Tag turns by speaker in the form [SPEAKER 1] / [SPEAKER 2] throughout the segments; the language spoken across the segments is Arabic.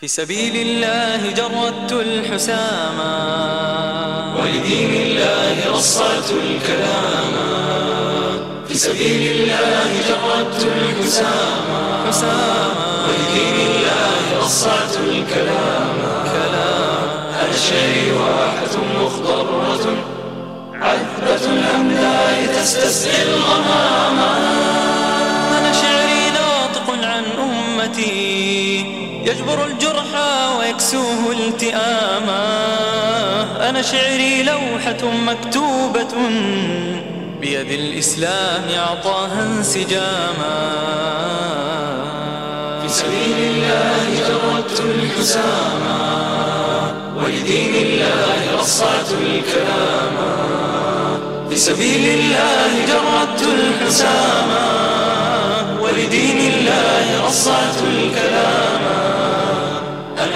[SPEAKER 1] في سبيل الله جردت الحساما
[SPEAKER 2] ولدين الله رصعت الكلاما في سبيل الله جردت الحساما
[SPEAKER 1] حساما
[SPEAKER 2] ولدين الله رصعت الكلاما
[SPEAKER 1] كلاما
[SPEAKER 2] أنا شريواحة مخضرة؟ عذبة الأملاء تستسقي الغماما
[SPEAKER 1] أنا شعري ناطق عن أمتي. يجبر الجرحى ويكسوه التئاما. أنا شعري لوحة مكتوبة بيد الإسلام أعطاها انسجاما.
[SPEAKER 2] في سبيل الله جردت الحساما ولدين الله رصعت الكلاما. في سبيل الله جردت الحساما.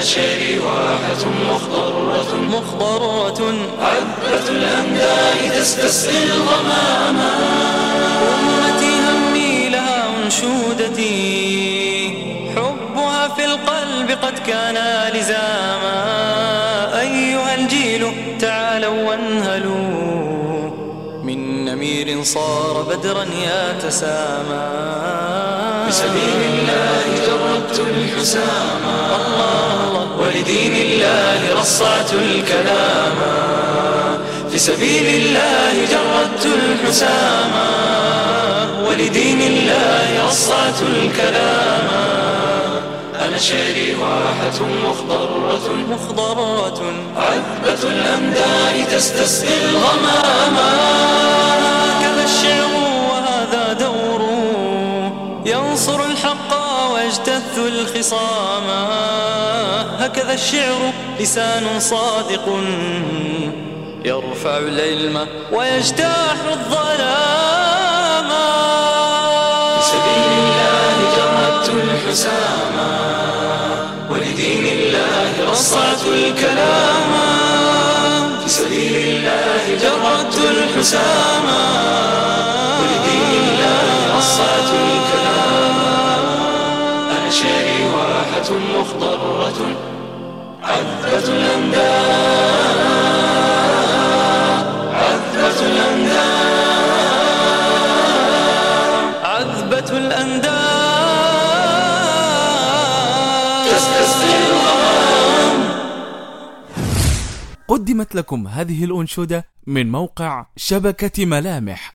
[SPEAKER 2] أنا شريواحة مخضرة.
[SPEAKER 1] مخضرة
[SPEAKER 2] عذبة الأمداء تستسقي الغماما
[SPEAKER 1] أمتي همي لها أنشودتي. حبها في القلب قد كان لزاما. أيها الجيل تعالوا وانهلوا. من نمير صار بدرا يتسامى
[SPEAKER 2] بسبيل الله جردت الحساما ولدين الله رصعت الكلاما في سبيل الله جردت الحساما ولدين الله رصعت الكلاما أنا شعري واحة مخضرة.
[SPEAKER 1] مخضرات
[SPEAKER 2] عذبة الأمداء تستسقي الغماما
[SPEAKER 1] الحق ويجتث الخصام. هكذا الشعر لسان صادق يرفع العلم ويجتاح الظلام.
[SPEAKER 2] سبيل الله جردت الحساما ولدين الله رصعت الكلاما في سبيل الله جردت الحساما أنا شريواحة مخضرة عذبة الأنداء عذبة الأنداء
[SPEAKER 1] عذبة الأنداء
[SPEAKER 2] تستسقي الغمام
[SPEAKER 3] قدمت لكم هذه الأنشودة من موقع شبكة ملامح.